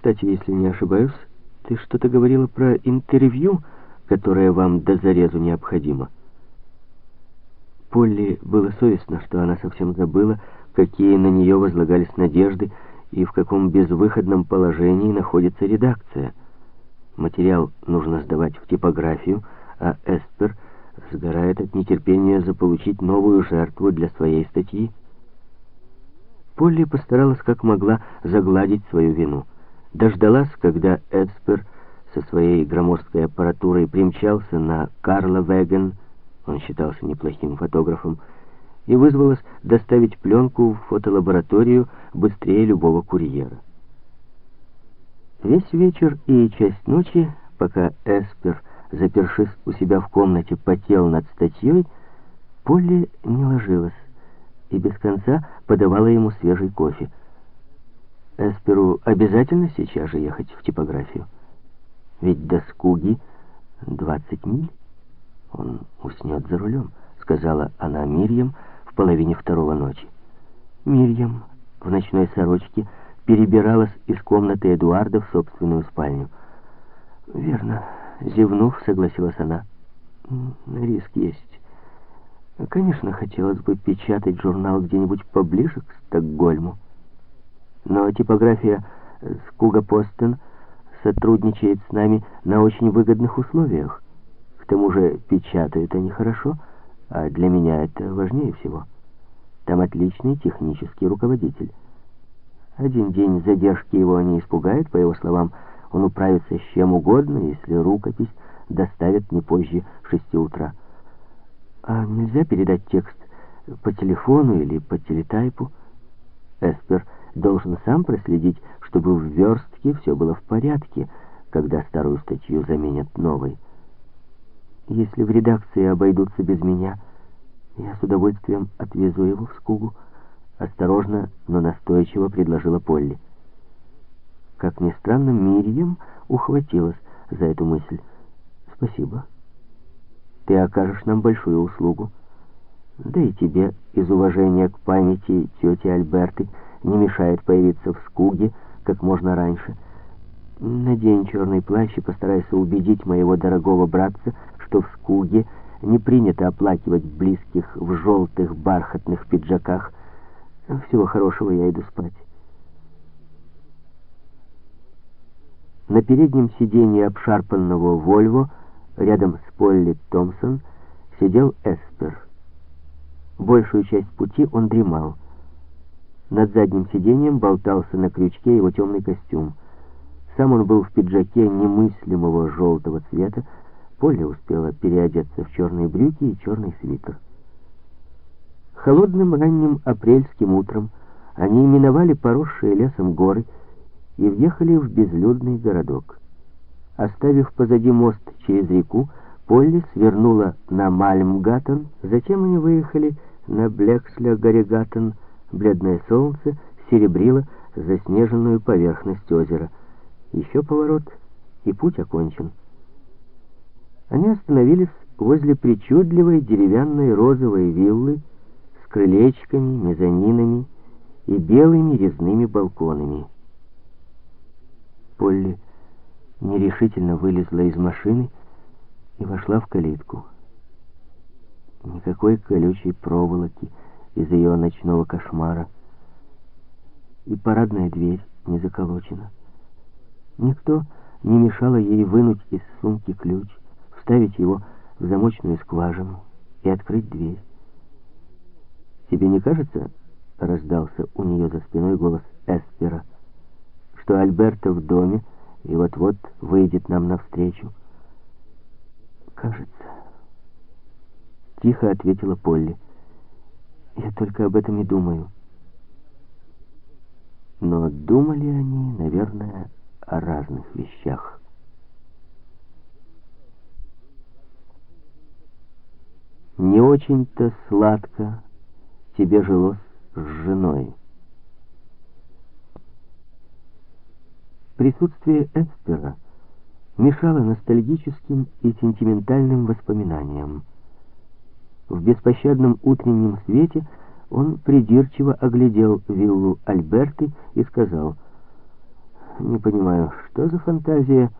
Кстати, если не ошибаюсь, ты что-то говорила про интервью, которое вам до зарезу необходимо. Полли было совестно, что она совсем забыла, какие на нее возлагались надежды и в каком безвыходном положении находится редакция. Материал нужно сдавать в типографию, а Эспер сгорает от нетерпения заполучить новую жертву для своей статьи. Полли постаралась как могла загладить свою вину. Дождалась, когда Эспер со своей громоздкой аппаратурой примчался на Карла Веген, он считался неплохим фотографом, и вызвалась доставить пленку в фотолабораторию быстрее любого курьера. Весь вечер и часть ночи, пока Эспер, запершись у себя в комнате, потел над статьей, Полли не ложилась и без конца подавала ему свежий кофе. Эсперу обязательно сейчас же ехать в типографию. Ведь до Скуги 20 миль. Он уснет за рулем, сказала она Мирьям в половине второго ночи. Мирьям в ночной сорочке перебиралась из комнаты Эдуарда в собственную спальню. «Верно», — зевнув, согласилась она. «Риск есть. Конечно, хотелось бы печатать журнал где-нибудь поближе к Стокгольму. Но типография Скуга Постен сотрудничает с нами на очень выгодных условиях. К тому же печатают они хорошо, а для меня это важнее всего. Там отличный технический руководитель». Один день задержки его не испугает, по его словам, он управится с чем угодно, если рукопись доставят не позже шести утра. А нельзя передать текст по телефону или по телетайпу? Эспер должен сам проследить, чтобы в верстке все было в порядке, когда старую статью заменят новой. Если в редакции обойдутся без меня, я с удовольствием отвезу его в Скугу. Осторожно, но настойчиво предложила Полли. Как ни странно, Мирьям ухватилась за эту мысль. «Спасибо. Ты окажешь нам большую услугу. Да и тебе из уважения к памяти тети Альберты не мешает появиться в Скуге как можно раньше. Надень черный плащ и постарайся убедить моего дорогого братца, что в Скуге не принято оплакивать близких в желтых бархатных пиджаках, всего хорошего, я иду спать. На переднем сиденье обшарпанного «Вольво» рядом с Полли Томпсон сидел Эспер. Большую часть пути он дремал. Над задним сиденьем болтался на крючке его темный костюм. Сам он был в пиджаке немыслимого желтого цвета. Полли успела переодеться в черные брюки и черный свитер. Холодным ранним апрельским утром они миновали поросшие лесом горы и въехали в безлюдный городок. Оставив позади мост через реку, Полли свернула на Мальмгаттен, затем они выехали на Блексля-Горегаттен. Бледное солнце серебрило заснеженную поверхность озера. Еще поворот, и путь окончен. Они остановились возле причудливой деревянной розовой виллы, крылечками, мезонинами и белыми резными балконами. Полли нерешительно вылезла из машины и вошла в калитку. Никакой колючей проволоки из ее ночного кошмара. И парадная дверь не заколочена. Никто не мешало ей вынуть из сумки ключ, вставить его в замочную скважину и открыть дверь. «Тебе не кажется, — раздался у нее за спиной голос Эспера, — что Альберта в доме и вот-вот выйдет нам навстречу?» «Кажется», — тихо ответила Полли. «Я только об этом и думаю». Но думали они, наверное, о разных вещах. Не очень-то сладко тебе жилось с женой. Присутствие Эспера мешало ностальгическим и сентиментальным воспоминаниям. В беспощадном утреннем свете он придирчиво оглядел виллу Альберты и сказал, не понимаю, что за фантазия